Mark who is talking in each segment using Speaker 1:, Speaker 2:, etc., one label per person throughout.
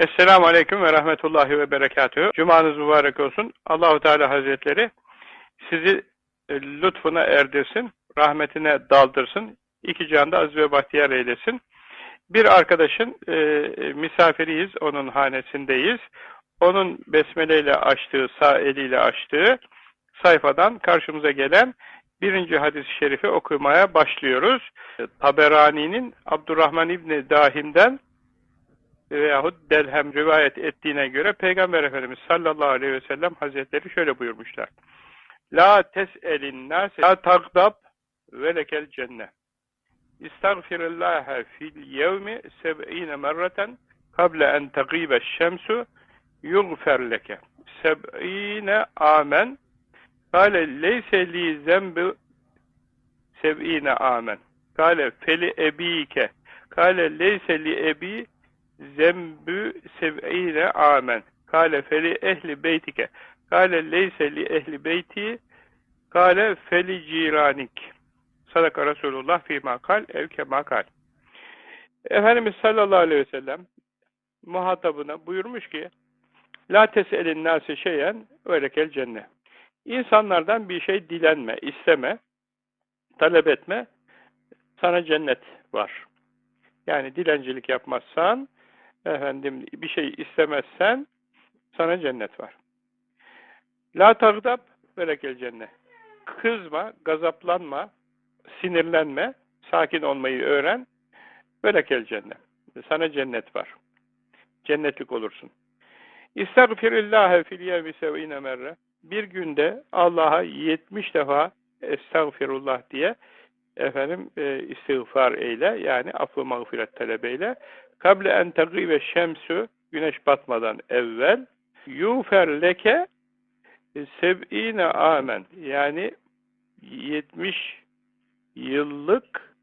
Speaker 1: Esselamu Aleyküm ve Rahmetullahi ve Berekatühü. Cumanız mübarek olsun. Allahu Teala Hazretleri sizi e, lütfuna erdirsin, rahmetine daldırsın, iki canda aziz ve bahtiyar eylesin. Bir arkadaşın e, misafiriyiz, onun hanesindeyiz. Onun besmeleyle açtığı, sağ eliyle açtığı sayfadan karşımıza gelen birinci hadis-i şerifi okumaya başlıyoruz. Taberani'nin Abdurrahman İbni Dahim'den veyahut Delhem rivayet ettiğine göre Peygamber Efendimiz sallallahu aleyhi ve sellem hazretleri şöyle buyurmuşlar. La tes'elin nase la tagdab ve lekel cennet. İstagfirillâhe fil yevmi seb'ine merreten kable en tegibe şemsu yugfer leke. Seb'ine amen Kale leyse li zembi seb'ine amen. Kale feli ebike. Kale leyse li ebi zembü seb'ine amen. Kale feli ehli beytike. Kale leyse li ehli beyti. Kale feli ciranik. Sadaka Resulullah fîmâ kal ev kemâ kal. Efendimiz sallallahu aleyhi ve sellem muhatabına buyurmuş ki La teselin nâsi şeyen öylekel cennet. İnsanlardan bir şey dilenme, isteme, talep etme, sana cennet var. Yani dilencilik yapmazsan, efendim bir şey istemezsen, sana cennet var. La tagdab velekel cennet. Kızma, gazaplanma, sinirlenme, sakin olmayı öğren, velekel cennet. Sana cennet var. Cennetlik olursun. İstagfirillâhe fil yevmi sev'ine merre bir günde Allah'a 70 defa estağfirullah diye efendim e, istiğfar eyle yani affı mağfiret talebeyle kable en ve şemsü güneş batmadan evvel yufer leke seb'ine amen yani 70 yıllık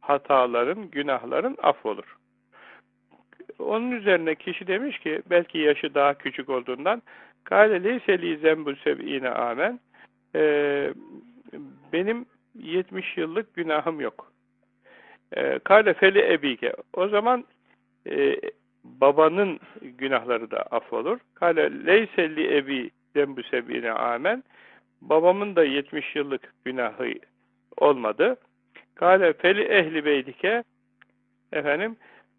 Speaker 1: hataların, günahların affolur. Onun üzerine kişi demiş ki belki yaşı daha küçük olduğundan Kale leyse li zembul seb'ine amen. Ee, benim 70 yıllık günahım yok. Ee, Kale feli ebike. O zaman e, babanın günahları da affolur. Kale leyse li ebi zembul seb'ine amen. Babamın da 70 yıllık günahı olmadı. Kale feli ehli beydike efendim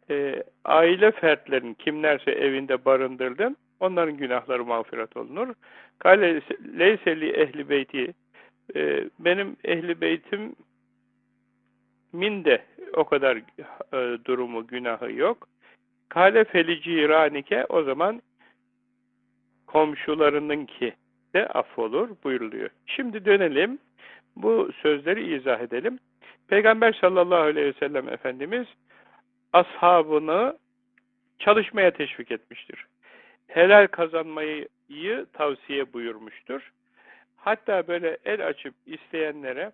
Speaker 1: e, aile fertlerin kimlerse evinde barındırdın Onların günahları mağfiret olunur. Kale leyseli ehli beyti e, benim ehli beytim min de o kadar e, durumu günahı yok. Kale felici iranike o zaman komşularının ki de affolur buyuruluyor. Şimdi dönelim. Bu sözleri izah edelim. Peygamber sallallahu aleyhi ve sellem Efendimiz ashabını çalışmaya teşvik etmiştir helal kazanmayı tavsiye buyurmuştur. Hatta böyle el açıp isteyenlere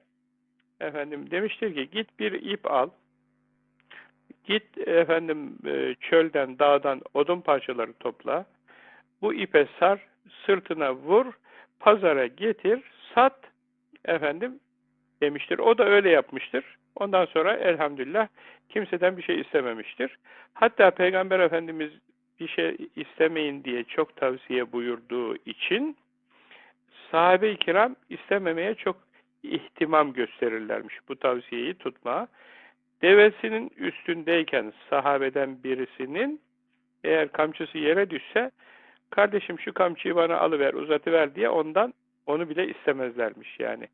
Speaker 1: efendim demiştir ki git bir ip al. Git efendim e, çölden, dağdan odun parçaları topla. Bu ipe sar, sırtına vur, pazara getir, sat efendim demiştir. O da öyle yapmıştır. Ondan sonra elhamdülillah kimseden bir şey istememiştir. Hatta Peygamber Efendimiz bir şey istemeyin diye çok tavsiye buyurduğu için sahabe-i kiram istememeye çok ihtimam gösterirlermiş bu tavsiyeyi tutma. Devesinin üstündeyken sahabeden birisinin eğer kamçısı yere düşse kardeşim şu kamçıyı bana alıver uzatıver diye ondan onu bile istemezlermiş yani.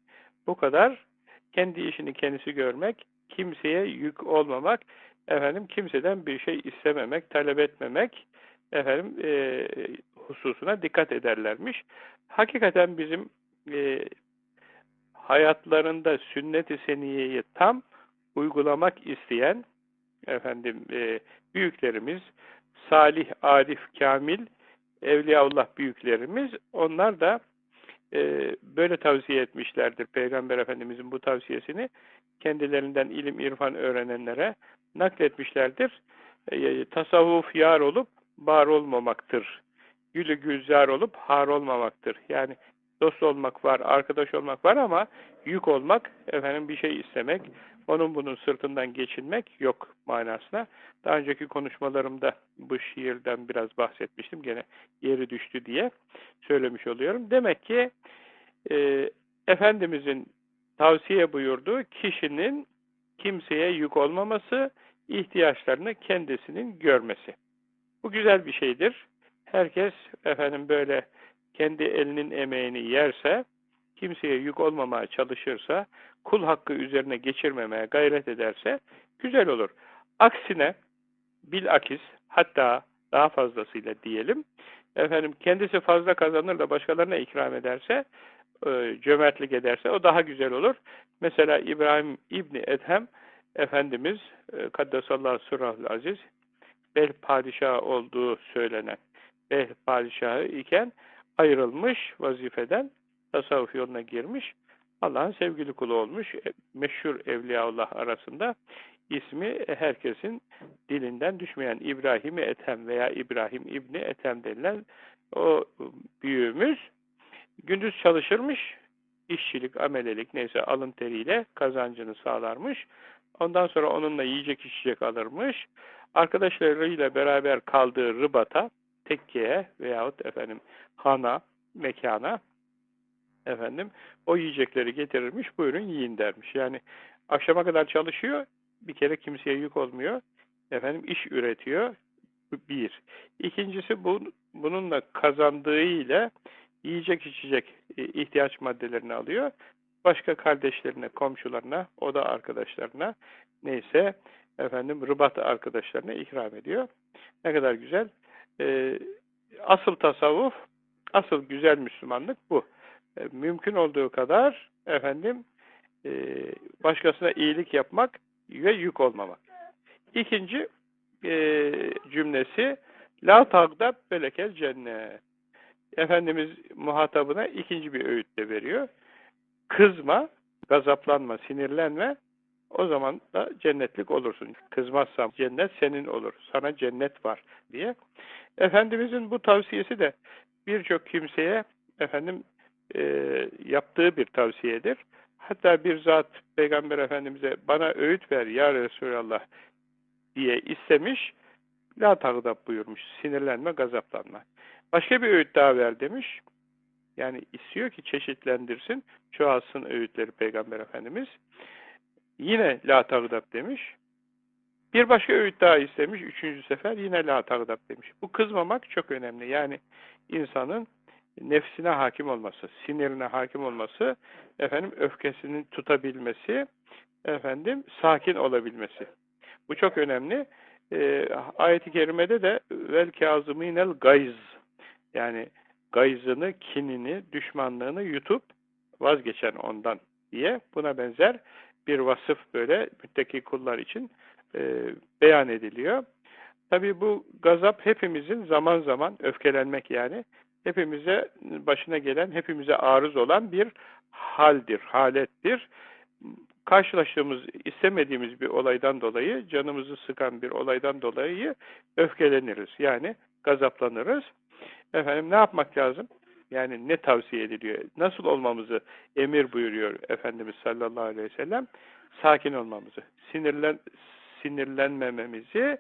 Speaker 1: Bu kadar kendi işini kendisi görmek, kimseye yük olmamak, efendim kimseden bir şey istememek, talep etmemek efendim e, hususuna dikkat ederlermiş. Hakikaten bizim e, hayatlarında sünnet-i seniyeyi tam uygulamak isteyen efendim e, büyüklerimiz, salih, arif, kamil, evliyaullah büyüklerimiz onlar da e, böyle tavsiye etmişlerdir Peygamber Efendimizin bu tavsiyesini kendilerinden ilim irfan öğrenenlere nakletmişlerdir. E, tasavvuf yar olup bar olmamaktır. Gülü güzar olup har olmamaktır. Yani dost olmak var, arkadaş olmak var ama yük olmak, efendim bir şey istemek, onun bunun sırtından geçinmek yok manasına. Daha önceki konuşmalarımda bu şiirden biraz bahsetmiştim. Gene yeri düştü diye söylemiş oluyorum. Demek ki e, Efendimizin tavsiye buyurduğu kişinin kimseye yük olmaması, ihtiyaçlarını kendisinin görmesi. Bu güzel bir şeydir. Herkes efendim böyle kendi elinin emeğini yerse, kimseye yük olmamaya çalışırsa, kul hakkı üzerine geçirmemeye gayret ederse güzel olur. Aksine bilakis hatta daha fazlasıyla diyelim, efendim kendisi fazla kazanır da başkalarına ikram ederse, e, cömertlik ederse o daha güzel olur. Mesela İbrahim İbni Ethem Efendimiz e, Kaddesallahu Surahul Aziz Bel padişahı olduğu söylenen Bel padişahı iken ayrılmış vazifeden tasavvuf yoluna girmiş. Allah'ın sevgili kulu olmuş. E, meşhur Evliyaullah arasında ismi herkesin dilinden düşmeyen İbrahim Ethem veya İbrahim İbni Ethem denilen o büyüğümüz gündüz çalışırmış. işçilik, amelelik neyse alın teriyle kazancını sağlarmış. Ondan sonra onunla yiyecek içecek alırmış. Arkadaşlarıyla beraber kaldığı rıbata, tekkeye veyahut efendim hana, mekana efendim o yiyecekleri getirirmiş, buyurun yiyin dermiş. Yani akşama kadar çalışıyor, bir kere kimseye yük olmuyor. Efendim iş üretiyor. Bir. İkincisi bu, bununla kazandığıyla yiyecek içecek e, ihtiyaç maddelerini alıyor. Başka kardeşlerine, komşularına, o da arkadaşlarına neyse efendim rıbat arkadaşlarına ikram ediyor. Ne kadar güzel. Ee, asıl tasavvuf, asıl güzel Müslümanlık bu. Ee, mümkün olduğu kadar efendim e, başkasına iyilik yapmak ve yük olmamak. İkinci e, cümlesi La tagdab belekel cennet. Efendimiz muhatabına ikinci bir öğüt de veriyor. Kızma, gazaplanma, sinirlenme, o zaman da cennetlik olursun. Kızmazsam cennet senin olur. Sana cennet var diye. Efendimizin bu tavsiyesi de birçok kimseye efendim e, yaptığı bir tavsiyedir. Hatta bir zat Peygamber Efendimiz'e bana öğüt ver ya Resulallah diye istemiş. La tağdap buyurmuş. Sinirlenme, gazaplanma. Başka bir öğüt daha ver demiş. Yani istiyor ki çeşitlendirsin, çoğalsın öğütleri Peygamber Efendimiz. Yine la tağdap demiş. Bir başka öğüt daha istemiş, üçüncü sefer yine la tağdap demiş. Bu kızmamak çok önemli. Yani insanın nefsine hakim olması, sinirine hakim olması, efendim öfkesini tutabilmesi, efendim sakin olabilmesi. Bu çok önemli. Ee, ayet-i kerimede de vel kazımînel gayz yani gayzını, kinini, düşmanlığını yutup vazgeçen ondan diye buna benzer bir vasıf böyle müttaki kullar için e, beyan ediliyor. Tabi bu gazap hepimizin zaman zaman öfkelenmek yani hepimize başına gelen, hepimize arız olan bir haldir, halettir. Karşılaştığımız, istemediğimiz bir olaydan dolayı, canımızı sıkan bir olaydan dolayı öfkeleniriz. Yani gazaplanırız. Efendim ne yapmak lazım? Yani ne tavsiye ediliyor? Nasıl olmamızı emir buyuruyor Efendimiz sallallahu aleyhi ve sellem? Sakin olmamızı, sinirlen sinirlenmememizi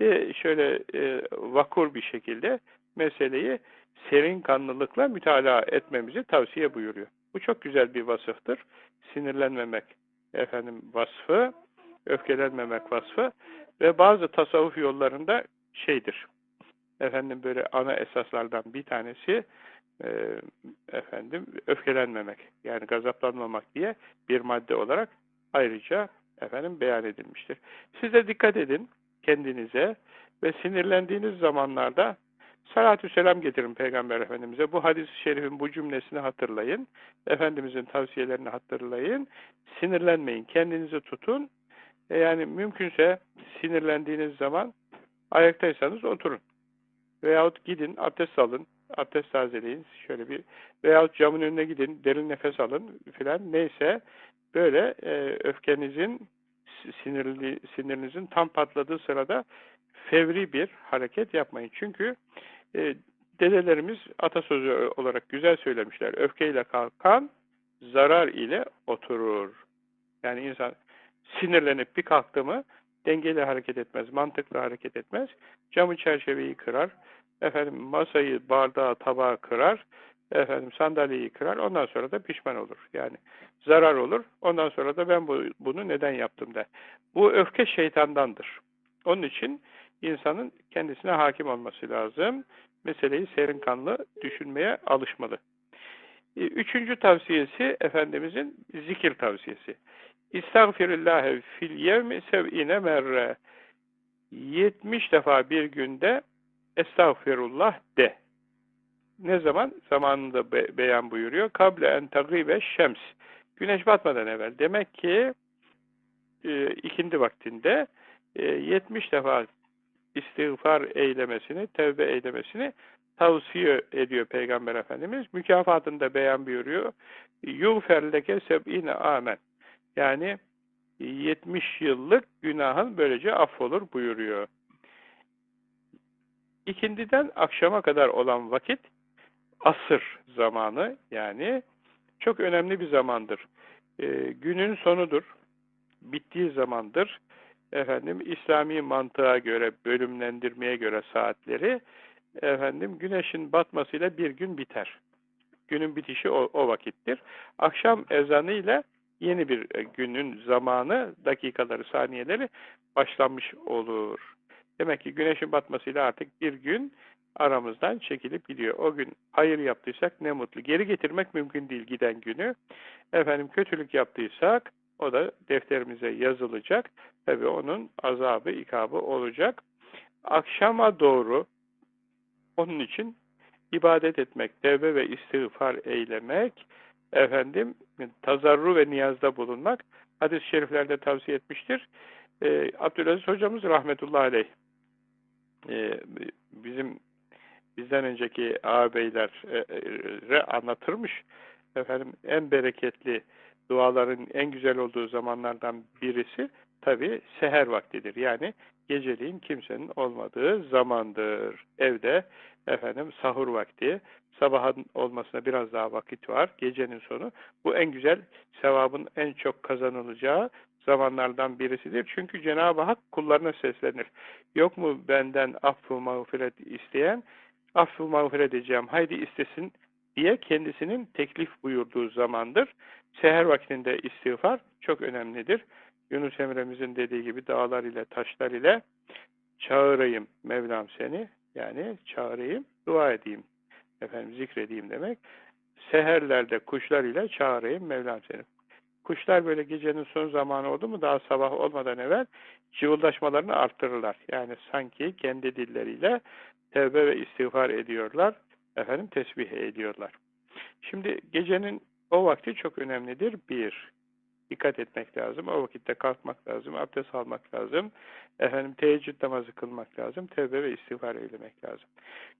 Speaker 1: de şöyle e, vakur bir şekilde meseleyi serin kanlılıkla mütalaa etmemizi tavsiye buyuruyor. Bu çok güzel bir vasıftır. Sinirlenmemek efendim vasfı, öfkelenmemek vasfı ve bazı tasavvuf yollarında şeydir efendim böyle ana esaslardan bir tanesi e, efendim öfkelenmemek yani gazaplanmamak diye bir madde olarak ayrıca efendim beyan edilmiştir. Siz de dikkat edin kendinize ve sinirlendiğiniz zamanlarda salatü selam getirin Peygamber Efendimiz'e. Bu hadis-i şerifin bu cümlesini hatırlayın. Efendimiz'in tavsiyelerini hatırlayın. Sinirlenmeyin. Kendinizi tutun. E yani mümkünse sinirlendiğiniz zaman ayaktaysanız oturun. Veyahut gidin abdest alın, abdest tazeleyin şöyle bir veyahut camın önüne gidin, derin nefes alın filan neyse böyle e, öfkenizin sinirli, sinirinizin tam patladığı sırada fevri bir hareket yapmayın. Çünkü e, dedelerimiz atasözü olarak güzel söylemişler. Öfkeyle kalkan zarar ile oturur. Yani insan sinirlenip bir kalktı mı dengeli hareket etmez, mantıklı hareket etmez. Camı çerçeveyi kırar, efendim masayı, bardağı, tabağı kırar, efendim sandalyeyi kırar. Ondan sonra da pişman olur. Yani zarar olur. Ondan sonra da ben bu, bunu neden yaptım der. Bu öfke şeytandandır. Onun için insanın kendisine hakim olması lazım. Meseleyi serin kanlı düşünmeye alışmalı. E, üçüncü tavsiyesi Efendimizin zikir tavsiyesi. İstagfirillâhe fil yevmi sev'ine merre. 70 defa bir günde estağfirullah de. Ne zaman? Zamanında be beyan buyuruyor. Kable en tagibe şems. Güneş batmadan evvel. Demek ki e, ikindi vaktinde e, 70 defa istiğfar eylemesini, tevbe eylemesini tavsiye ediyor Peygamber Efendimiz. Mükafatında beyan buyuruyor. Yuğfer leke seb'ine amen. Yani 70 yıllık günahın böylece affolur buyuruyor. İkindiden akşama kadar olan vakit asır zamanı yani çok önemli bir zamandır. E, günün sonudur. Bittiği zamandır. Efendim İslami mantığa göre, bölümlendirmeye göre saatleri efendim güneşin batmasıyla bir gün biter. Günün bitişi o, o vakittir. Akşam ezanı ile yeni bir e, günün zamanı, dakikaları, saniyeleri başlanmış olur. Demek ki güneşin batmasıyla artık bir gün aramızdan çekilip gidiyor. O gün hayır yaptıysak ne mutlu. Geri getirmek mümkün değil giden günü. Efendim kötülük yaptıysak o da defterimize yazılacak. Tabi onun azabı, ikabı olacak. Akşama doğru onun için ibadet etmek, tevbe ve istiğfar eylemek, efendim tazarru ve niyazda bulunmak hadis-i şeriflerde tavsiye etmiştir. Ee, Abdülaziz hocamız rahmetullahi aleyh e, bizim bizden önceki ağabeylere anlatırmış. Efendim en bereketli duaların en güzel olduğu zamanlardan birisi tabi seher vaktidir. Yani geceliğin kimsenin olmadığı zamandır. Evde efendim sahur vakti, sabahın olmasına biraz daha vakit var, gecenin sonu. Bu en güzel, sevabın en çok kazanılacağı zamanlardan birisidir. Çünkü Cenab-ı Hak kullarına seslenir. Yok mu benden affı mağfiret isteyen? Affı mağfiret edeceğim, haydi istesin diye kendisinin teklif buyurduğu zamandır. Seher vaktinde istiğfar çok önemlidir. Yunus Emre'mizin dediği gibi dağlar ile taşlar ile çağırayım Mevlam seni yani çağırayım, dua edeyim efendim zikredeyim demek. Seherlerde kuşlar ile çağırayım Mevlam seni. Kuşlar böyle gecenin son zamanı oldu mu daha sabah olmadan evvel cıvıldaşmalarını arttırırlar. Yani sanki kendi dilleriyle tevbe ve istiğfar ediyorlar. Efendim tesbih ediyorlar. Şimdi gecenin o vakti çok önemlidir. Bir, dikkat etmek lazım. O vakitte kalkmak lazım, abdest almak lazım. Efendim teheccüd namazı kılmak lazım. Tevbe ve istiğfar eylemek lazım.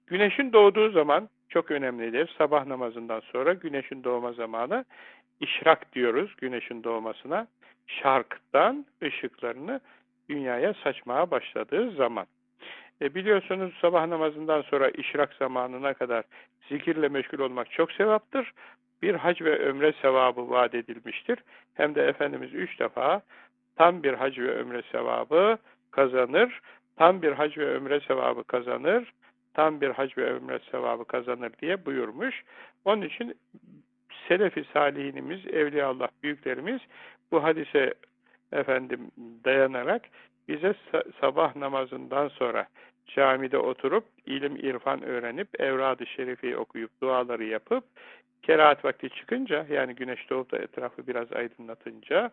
Speaker 1: Güneşin doğduğu zaman çok önemlidir. Sabah namazından sonra güneşin doğma zamanı işrak diyoruz güneşin doğmasına. Şarktan ışıklarını dünyaya saçmaya başladığı zaman. E biliyorsunuz sabah namazından sonra işrak zamanına kadar zikirle meşgul olmak çok sevaptır bir hac ve ömre sevabı vaat edilmiştir. Hem de Efendimiz üç defa tam bir hac ve ömre sevabı kazanır, tam bir hac ve ömre sevabı kazanır, tam bir hac ve ömre sevabı kazanır diye buyurmuş. Onun için Selefi salihinimiz, Evliyaullah büyüklerimiz bu hadise efendim dayanarak bize sabah namazından sonra camide oturup ilim irfan öğrenip evrad-ı şerifi okuyup duaları yapıp Kerahat vakti çıkınca yani güneş doğup da etrafı biraz aydınlatınca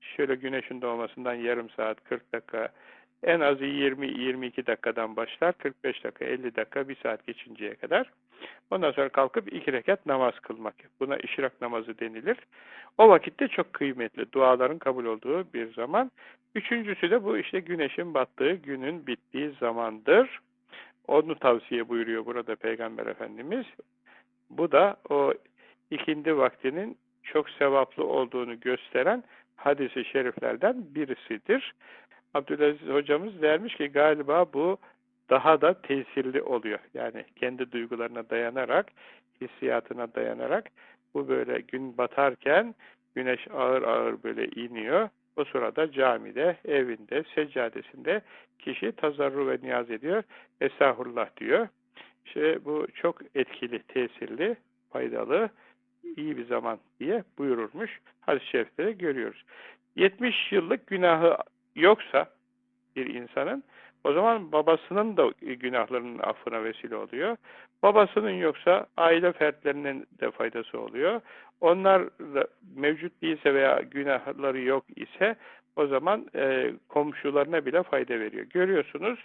Speaker 1: şöyle güneşin doğmasından yarım saat 40 dakika en azı 20-22 dakikadan başlar 45 dakika 50 dakika 1 saat geçinceye kadar ondan sonra kalkıp iki rekat namaz kılmak. Buna işrak namazı denilir. O vakitte çok kıymetli duaların kabul olduğu bir zaman. Üçüncüsü de bu işte güneşin battığı günün bittiği zamandır. Onu tavsiye buyuruyor burada Peygamber Efendimiz. Bu da o ikindi vaktinin çok sevaplı olduğunu gösteren hadisi şeriflerden birisidir. Abdülaziz hocamız dermiş ki galiba bu daha da tesirli oluyor. Yani kendi duygularına dayanarak, hissiyatına dayanarak bu böyle gün batarken güneş ağır ağır böyle iniyor. O sırada camide, evinde, seccadesinde kişi tazarru ve niyaz ediyor. Estağfurullah diyor. İşte bu çok etkili, tesirli, faydalı, iyi bir zaman diye buyururmuş. Hadis-i şerifte görüyoruz. 70 yıllık günahı yoksa bir insanın o zaman babasının da günahlarının affına vesile oluyor. Babasının yoksa aile fertlerinin de faydası oluyor. Onlar mevcut değilse veya günahları yok ise o zaman e, komşularına bile fayda veriyor. Görüyorsunuz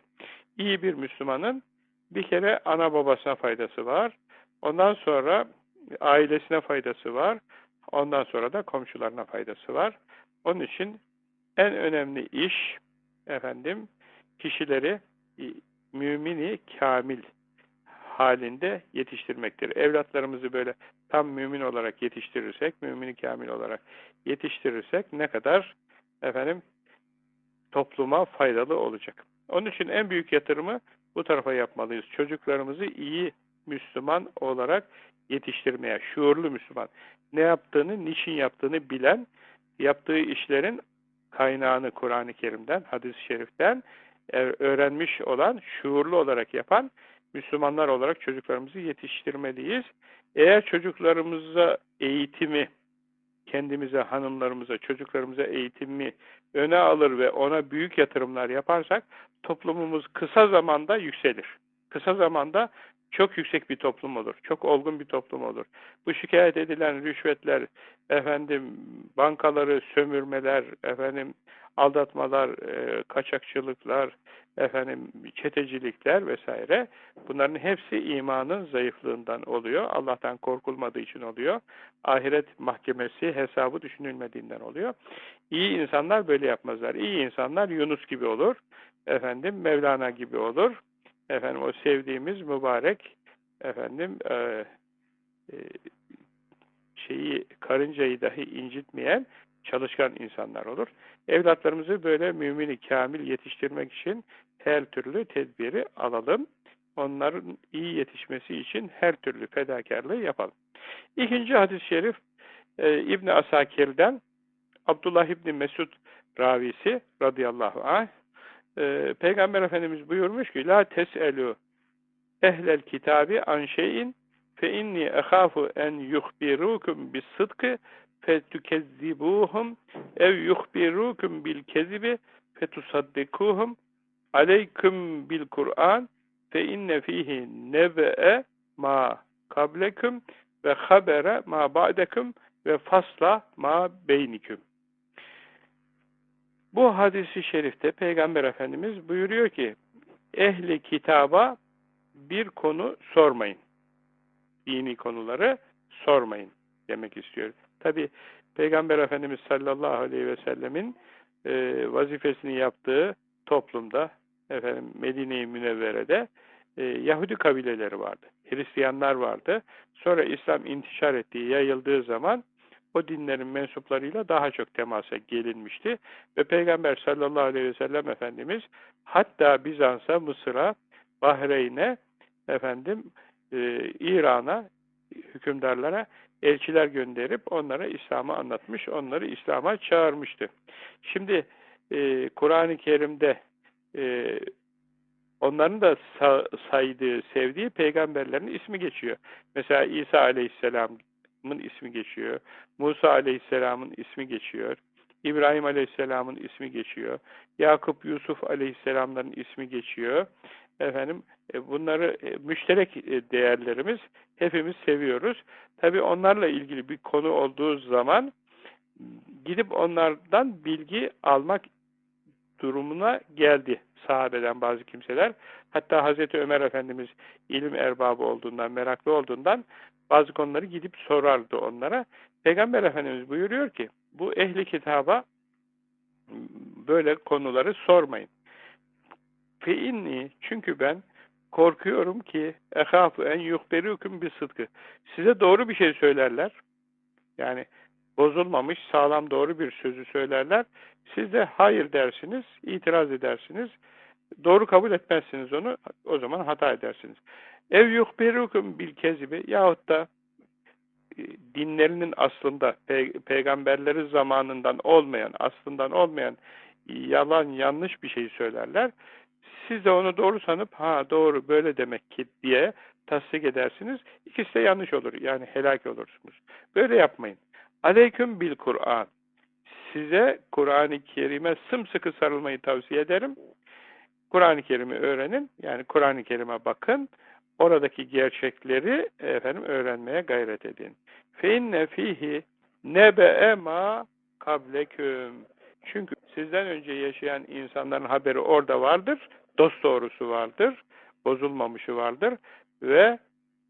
Speaker 1: iyi bir Müslümanın bir kere ana babasına faydası var. Ondan sonra ailesine faydası var. Ondan sonra da komşularına faydası var. Onun için en önemli iş efendim kişileri mümini kamil halinde yetiştirmektir. Evlatlarımızı böyle tam mümin olarak yetiştirirsek, mümini kamil olarak yetiştirirsek ne kadar efendim topluma faydalı olacak. Onun için en büyük yatırımı bu tarafa yapmalıyız. Çocuklarımızı iyi Müslüman olarak yetiştirmeye, şuurlu Müslüman. Ne yaptığını, niçin yaptığını bilen, yaptığı işlerin kaynağını Kur'an-ı Kerim'den, hadis-i şeriften öğrenmiş olan, şuurlu olarak yapan Müslümanlar olarak çocuklarımızı yetiştirmeliyiz. Eğer çocuklarımıza eğitimi, kendimize, hanımlarımıza, çocuklarımıza eğitimi öne alır ve ona büyük yatırımlar yaparsak toplumumuz kısa zamanda yükselir. Kısa zamanda çok yüksek bir toplum olur. Çok olgun bir toplum olur. Bu şikayet edilen rüşvetler, efendim bankaları sömürmeler, efendim aldatmalar, e, kaçakçılıklar, efendim çetecilikler vesaire bunların hepsi imanın zayıflığından oluyor. Allah'tan korkulmadığı için oluyor. Ahiret mahkemesi hesabı düşünülmediğinden oluyor. İyi insanlar böyle yapmazlar. İyi insanlar Yunus gibi olur. Efendim Mevlana gibi olur. Efendim o sevdiğimiz mübarek efendim e, e, şeyi karıncayı dahi incitmeyen çalışkan insanlar olur. Evlatlarımızı böyle mümini kamil yetiştirmek için her türlü tedbiri alalım. Onların iyi yetişmesi için her türlü fedakarlığı yapalım. İkinci hadis-i şerif e, İbn Asakir'den Abdullah İbni Mesud ravisi radıyallahu anh e, Peygamber Efendimiz buyurmuş ki La tes'elu ehlel kitabi an şeyin fe inni ehafu en yuhbirukum bis sıdkı fetukezzibuhum ev yuhbirukum bil kezibi fetusaddikuhum aleyküm bil Kur'an fe inne fihi nebe'e ma kableküm ve habere ma ba'deküm ve fasla ma beyniküm. Bu hadisi şerifte Peygamber Efendimiz buyuruyor ki ehli kitaba bir konu sormayın. Dini konuları sormayın demek istiyor. Tabi Peygamber Efendimiz sallallahu aleyhi ve sellemin e, vazifesini yaptığı toplumda efendim Medine-i Münevvere'de e, Yahudi kabileleri vardı. Hristiyanlar vardı. Sonra İslam intişar ettiği, yayıldığı zaman o dinlerin mensuplarıyla daha çok temasa gelinmişti. Ve Peygamber sallallahu aleyhi ve sellem Efendimiz hatta Bizans'a, Mısır'a, Bahreyn'e, efendim e, İran'a, hükümdarlara elçiler gönderip onlara İslam'ı anlatmış, onları İslam'a çağırmıştı. Şimdi e, Kur'an-ı Kerim'de e, onların da saydığı, sevdiği peygamberlerin ismi geçiyor. Mesela İsa Aleyhisselam'ın ismi geçiyor. Musa Aleyhisselam'ın ismi geçiyor. İbrahim Aleyhisselam'ın ismi geçiyor. Yakup, Yusuf Aleyhisselam'ların ismi geçiyor. Efendim e, bunları e, müşterek e, değerlerimiz hepimiz seviyoruz. Tabi onlarla ilgili bir konu olduğu zaman gidip onlardan bilgi almak durumuna geldi sahabeden bazı kimseler. Hatta Hazreti Ömer Efendimiz ilim erbabı olduğundan, meraklı olduğundan bazı konuları gidip sorardı onlara. Peygamber Efendimiz buyuruyor ki bu ehli kitaba böyle konuları sormayın. Fe inni çünkü ben korkuyorum ki ehafu en yuhberukum bir sıdkı. Size doğru bir şey söylerler. Yani bozulmamış, sağlam doğru bir sözü söylerler. Siz de hayır dersiniz, itiraz edersiniz. Doğru kabul etmezsiniz onu, o zaman hata edersiniz. Ev yuhberukum bil kezibi yahut da dinlerinin aslında pe peygamberleri zamanından olmayan, aslından olmayan yalan, yanlış bir şey söylerler. Siz de onu doğru sanıp ha doğru böyle demek ki diye tasdik edersiniz. İkisi de yanlış olur. Yani helak olursunuz. Böyle yapmayın. Aleyküm bil Kur'an. Size Kur'an-ı Kerim'e sımsıkı sarılmayı tavsiye ederim. Kur'an-ı Kerim'i öğrenin. Yani Kur'an-ı Kerim'e bakın. Oradaki gerçekleri efendim öğrenmeye gayret edin. Feinne fihi nebe'e ma kableküm. Çünkü sizden önce yaşayan insanların haberi orada vardır. Dost doğrusu vardır. Bozulmamışı vardır. Ve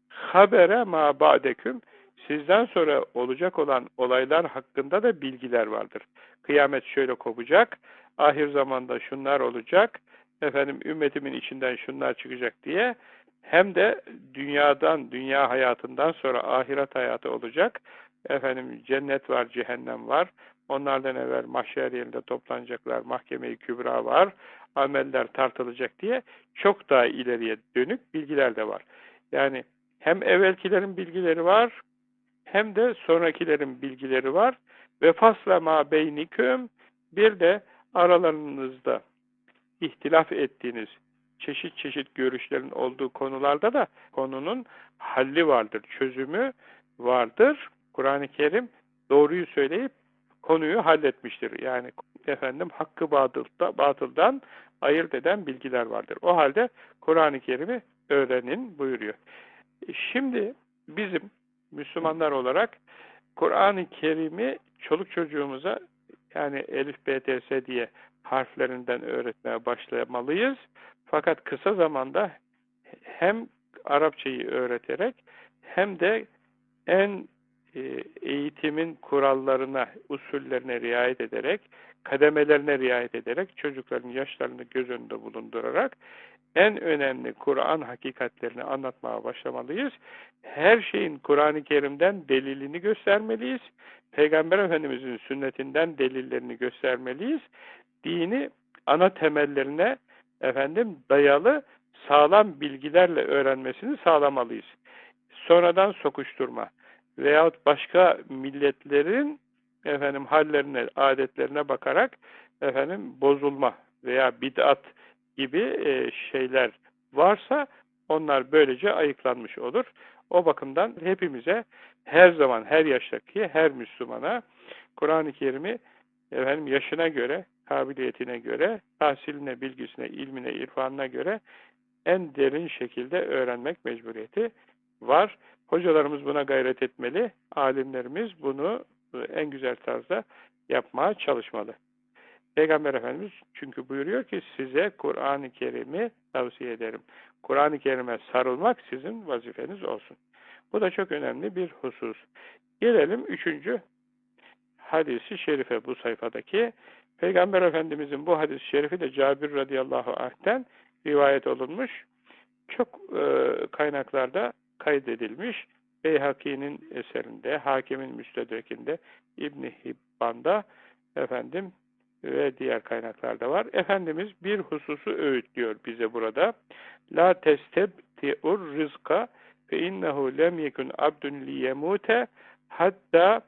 Speaker 1: habere ma ba'deküm. Sizden sonra olacak olan olaylar hakkında da bilgiler vardır. Kıyamet şöyle kopacak. Ahir zamanda şunlar olacak. Efendim ümmetimin içinden şunlar çıkacak diye hem de dünyadan, dünya hayatından sonra ahiret hayatı olacak. Efendim cennet var, cehennem var. Onlardan evvel mahşer yerinde toplanacaklar, mahkeme-i kübra var, ameller tartılacak diye çok daha ileriye dönük bilgiler de var. Yani hem evvelkilerin bilgileri var, hem de sonrakilerin bilgileri var. Ve fasla ma beyniküm bir de aralarınızda ihtilaf ettiğiniz çeşit çeşit görüşlerin olduğu konularda da konunun halli vardır, çözümü vardır. Kur'an-ı Kerim doğruyu söyleyip konuyu halletmiştir. Yani efendim hakkı batılda, batıldan ayırt eden bilgiler vardır. O halde Kur'an-ı Kerim'i öğrenin buyuruyor. Şimdi bizim Müslümanlar olarak Kur'an-ı Kerim'i çoluk çocuğumuza yani Elif, B, diye harflerinden öğretmeye başlamalıyız. Fakat kısa zamanda hem Arapçayı öğreterek hem de en e, eğitimin kurallarına, usullerine riayet ederek, kademelerine riayet ederek, çocukların yaşlarını göz önünde bulundurarak en önemli Kur'an hakikatlerini anlatmaya başlamalıyız. Her şeyin Kur'an-ı Kerim'den delilini göstermeliyiz. Peygamber Efendimiz'in sünnetinden delillerini göstermeliyiz. Dini ana temellerine efendim dayalı sağlam bilgilerle öğrenmesini sağlamalıyız. Sonradan sokuşturma veyahut başka milletlerin efendim hallerine, adetlerine bakarak efendim bozulma veya bid'at gibi e, şeyler varsa onlar böylece ayıklanmış olur. O bakımdan hepimize her zaman her yaştaki her Müslümana Kur'an-ı Kerim'i efendim yaşına göre, kabiliyetine göre, tahsiline, bilgisine, ilmine, irfanına göre en derin şekilde öğrenmek mecburiyeti var. Hocalarımız buna gayret etmeli, alimlerimiz bunu en güzel tarzda yapmaya çalışmalı. Peygamber Efendimiz çünkü buyuruyor ki size Kur'an-ı Kerim'i tavsiye ederim. Kur'an-ı Kerim'e sarılmak sizin vazifeniz olsun. Bu da çok önemli bir husus. Gelelim üçüncü hadisi şerife bu sayfadaki. Peygamber Efendimizin bu hadis-i şerifi de Cabir radıyallahu anh'ten rivayet olunmuş. Çok e, kaynaklarda kaydedilmiş. Beyhaki'nin eserinde, Hakim'in müstedrekinde, İbn Hibban'da efendim ve diğer kaynaklarda var. Efendimiz bir hususu öğütlüyor bize burada. La testebti'ur rizka fe innehu lem yekun abdun liyemute hatta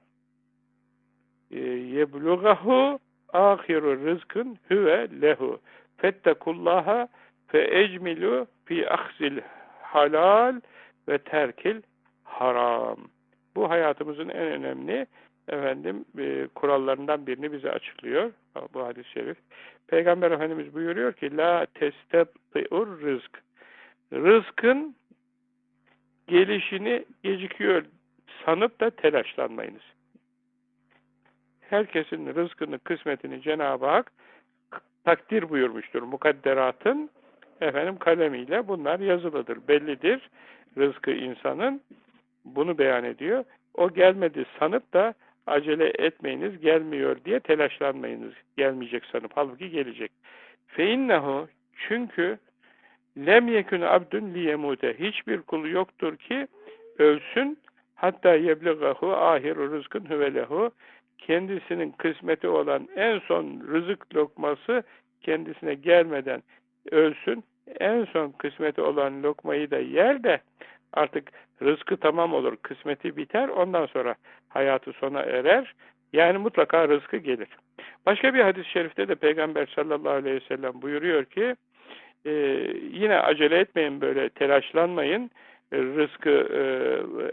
Speaker 1: e, yeblugahu ahiru rızkın huve lehu fettekullaha fe ecmilu fi ahzil halal ve terkil haram. Bu hayatımızın en önemli efendim e, kurallarından birini bize açıklıyor bu hadis-i şerif. Peygamber Efendimiz buyuruyor ki la testebti'ur rızk. Rızkın gelişini gecikiyor sanıp da telaşlanmayınız. Herkesin rızkını, kısmetini Cenab-ı Hak takdir buyurmuştur. Mukadderatın efendim kalemiyle bunlar yazılıdır, bellidir. Rızkı insanın bunu beyan ediyor. O gelmedi sanıp da acele etmeyiniz, gelmiyor diye telaşlanmayınız. Gelmeyecek sanıp, halbuki gelecek. Feinnehu çünkü lem yekun abdun liyemute hiçbir kulu yoktur ki ölsün hatta yebligahu ahiru rızkın hüvelehu kendisinin kısmeti olan en son rızık lokması kendisine gelmeden ölsün en son kısmeti olan lokmayı da yer de artık rızkı tamam olur, kısmeti biter, ondan sonra hayatı sona erer. Yani mutlaka rızkı gelir. Başka bir hadis-i şerifte de Peygamber sallallahu aleyhi ve sellem buyuruyor ki, e, yine acele etmeyin böyle, telaşlanmayın, rızkı e,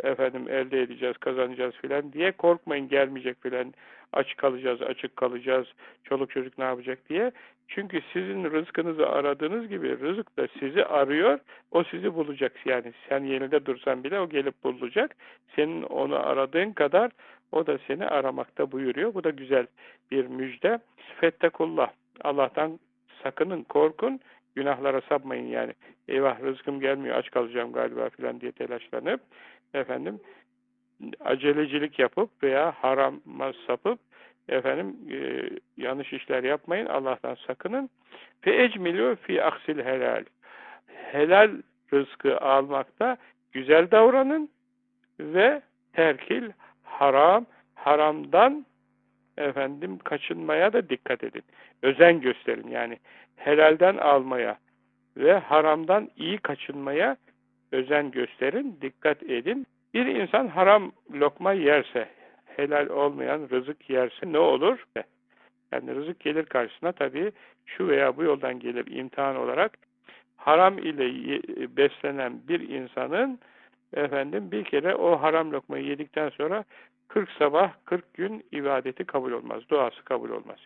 Speaker 1: efendim elde edeceğiz, kazanacağız filan diye korkmayın gelmeyecek filan aç kalacağız, açık kalacağız, çoluk çocuk ne yapacak diye. Çünkü sizin rızkınızı aradığınız gibi rızık da sizi arıyor, o sizi bulacak. Yani sen yerinde dursan bile o gelip bulacak. Senin onu aradığın kadar o da seni aramakta buyuruyor. Bu da güzel bir müjde. Fettakullah. Allah'tan sakının, korkun, günahlara sapmayın yani. Eyvah rızkım gelmiyor, aç kalacağım galiba filan diye telaşlanıp efendim acelecilik yapıp veya harama sapıp efendim e, yanlış işler yapmayın. Allah'tan sakının. Fe ecmilu fi aksil helal. Helal rızkı almakta güzel davranın ve terkil haram haramdan efendim kaçınmaya da dikkat edin. Özen gösterin yani helalden almaya ve haramdan iyi kaçınmaya özen gösterin, dikkat edin. Bir insan haram lokma yerse, helal olmayan rızık yerse ne olur? Yani rızık gelir karşısına tabii şu veya bu yoldan gelir imtihan olarak haram ile beslenen bir insanın efendim bir kere o haram lokmayı yedikten sonra 40 sabah 40 gün ibadeti kabul olmaz, duası kabul olmaz.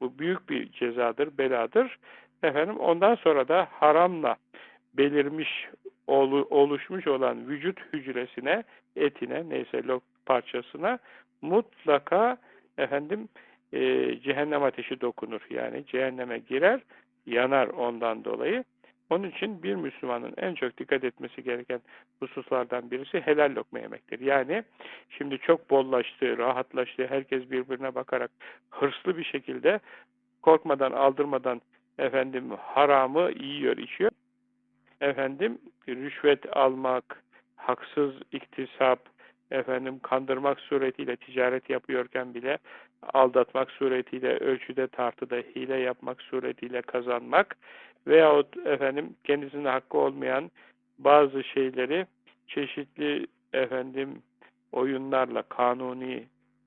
Speaker 1: Bu büyük bir cezadır, beladır. Efendim ondan sonra da haramla belirmiş, oluşmuş olan vücut hücresine, etine, neyse lok parçasına mutlaka efendim e, cehennem ateşi dokunur. Yani cehenneme girer, yanar ondan dolayı. Onun için bir Müslümanın en çok dikkat etmesi gereken hususlardan birisi helal lokma yemektir. Yani şimdi çok bollaştı, rahatlaştı, herkes birbirine bakarak hırslı bir şekilde korkmadan, aldırmadan efendim haramı yiyor, içiyor. Efendim rüşvet almak, haksız iktisap, efendim kandırmak suretiyle ticaret yapıyorken bile aldatmak suretiyle ölçüde tartıda hile yapmak suretiyle kazanmak veyahut efendim kendisine hakkı olmayan bazı şeyleri çeşitli efendim oyunlarla kanuni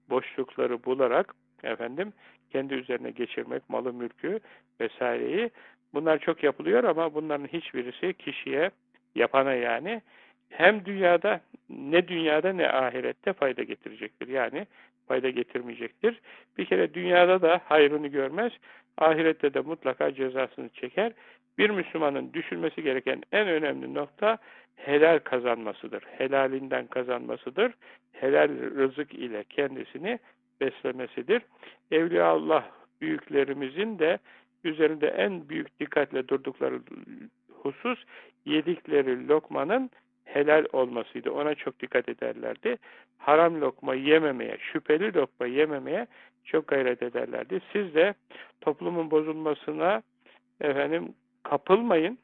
Speaker 1: boşlukları bularak efendim kendi üzerine geçirmek, malı mülkü vesaireyi bunlar çok yapılıyor ama bunların hiçbirisi kişiye yapana yani hem dünyada ne dünyada ne ahirette fayda getirecektir. Yani fayda getirmeyecektir. Bir kere dünyada da hayrını görmez, ahirette de mutlaka cezasını çeker. Bir Müslümanın düşünmesi gereken en önemli nokta helal kazanmasıdır. Helalinden kazanmasıdır. Helal rızık ile kendisini beslemesidir. Evliyaullah büyüklerimizin de üzerinde en büyük dikkatle durdukları husus yedikleri lokmanın helal olmasıydı. Ona çok dikkat ederlerdi. Haram lokma yememeye, şüpheli lokma yememeye çok gayret ederlerdi. Siz de toplumun bozulmasına efendim kapılmayın.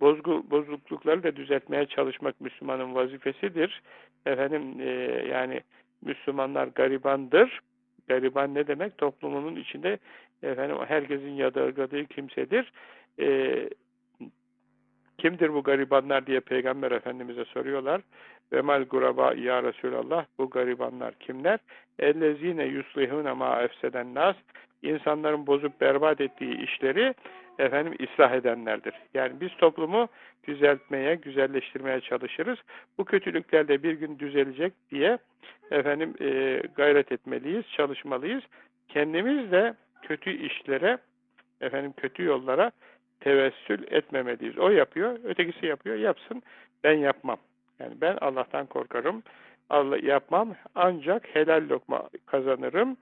Speaker 1: Bozgu, bozuklukları da düzeltmeye çalışmak Müslümanın vazifesidir. Efendim e, yani Müslümanlar garibandır. Gariban ne demek? Toplumunun içinde efendim herkesin yadırgadığı kimsedir. E, kimdir bu garibanlar diye Peygamber Efendimiz'e soruyorlar. Ve mal guraba ya Resulallah bu garibanlar kimler? Ellezine yuslihune ma efseden nas insanların bozup berbat ettiği işleri efendim ıslah edenlerdir. Yani biz toplumu düzeltmeye, güzelleştirmeye çalışırız. Bu kötülükler de bir gün düzelecek diye efendim e, gayret etmeliyiz, çalışmalıyız. Kendimiz de kötü işlere, efendim kötü yollara tevessül etmemeliyiz. O yapıyor, ötekisi yapıyor, yapsın. Ben yapmam. Yani ben Allah'tan korkarım. Allah yapmam. Ancak helal lokma kazanırım.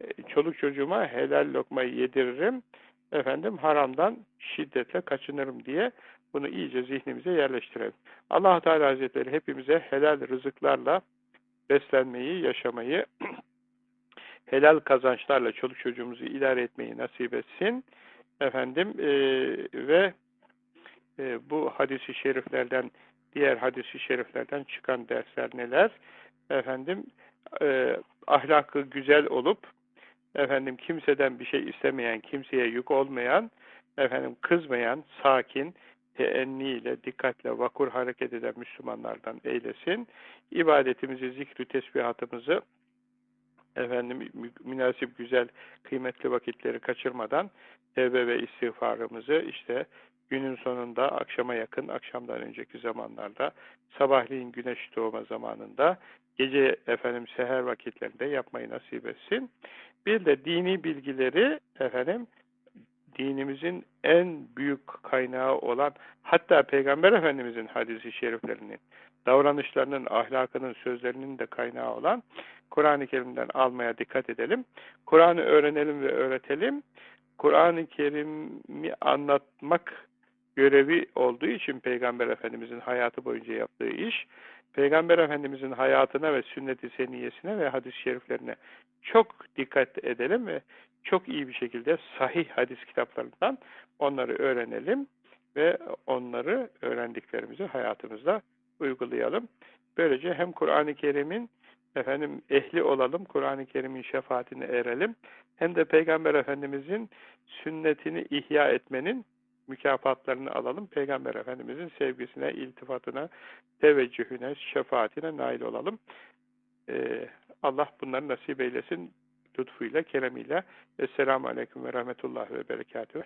Speaker 1: E, çoluk çocuğuma helal lokmayı yediririm efendim haramdan şiddetle kaçınırım diye bunu iyice zihnimize yerleştirelim. allah Teala Hazretleri hepimize helal rızıklarla beslenmeyi, yaşamayı, helal kazançlarla çoluk çocuğumuzu idare etmeyi nasip etsin. Efendim e, ve e, bu hadisi şeriflerden, diğer hadisi şeriflerden çıkan dersler neler? Efendim e, ahlakı güzel olup efendim kimseden bir şey istemeyen, kimseye yük olmayan, efendim kızmayan, sakin, teenniyle, dikkatle, vakur hareket eden Müslümanlardan eylesin. İbadetimizi, zikri, tesbihatımızı efendim münasip, güzel, kıymetli vakitleri kaçırmadan tevbe ve istiğfarımızı işte günün sonunda akşama yakın, akşamdan önceki zamanlarda, sabahleyin güneş doğma zamanında, gece efendim seher vakitlerinde yapmayı nasip etsin. Bir de dini bilgileri efendim dinimizin en büyük kaynağı olan hatta Peygamber Efendimizin hadisi şeriflerinin, davranışlarının, ahlakının, sözlerinin de kaynağı olan Kur'an-ı Kerim'den almaya dikkat edelim. Kur'an'ı öğrenelim ve öğretelim. Kur'an-ı Kerim'i anlatmak görevi olduğu için Peygamber Efendimizin hayatı boyunca yaptığı iş, Peygamber Efendimizin hayatına ve sünnet-i seniyesine ve hadis-i şeriflerine çok dikkat edelim ve çok iyi bir şekilde sahih hadis kitaplarından onları öğrenelim ve onları öğrendiklerimizi hayatımızda uygulayalım. Böylece hem Kur'an-ı Kerim'in efendim ehli olalım, Kur'an-ı Kerim'in şefaatine erelim. Hem de Peygamber Efendimizin sünnetini ihya etmenin mükafatlarını alalım. Peygamber Efendimizin sevgisine, iltifatına, teveccühüne, şefaatine nail olalım. Ee, Allah bunları nasip eylesin lütfuyla, keremiyle. Esselamu Aleyküm ve Rahmetullah ve Berekatühü.